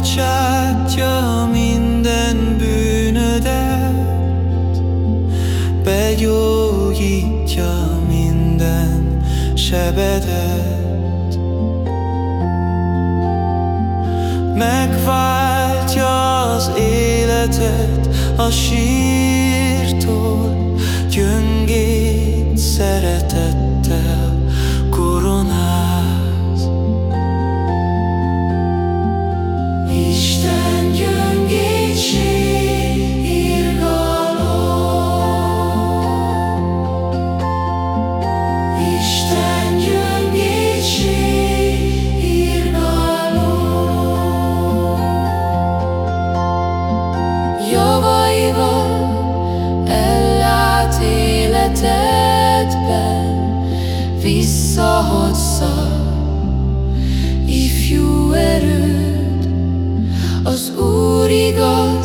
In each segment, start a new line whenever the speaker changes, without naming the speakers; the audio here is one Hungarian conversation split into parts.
Megbocsátja minden bűnödet Begyógyítja minden sebedet. Megváltja az életet a sírtól visszahozza ifjú erőd, az Úr igaz.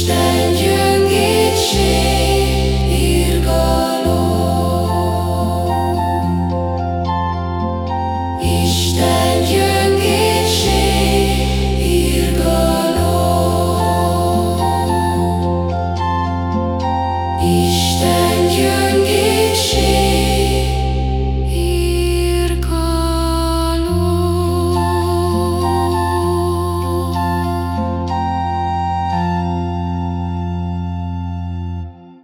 Isten gyöngétség, irgalom.
Isten gyöngétség.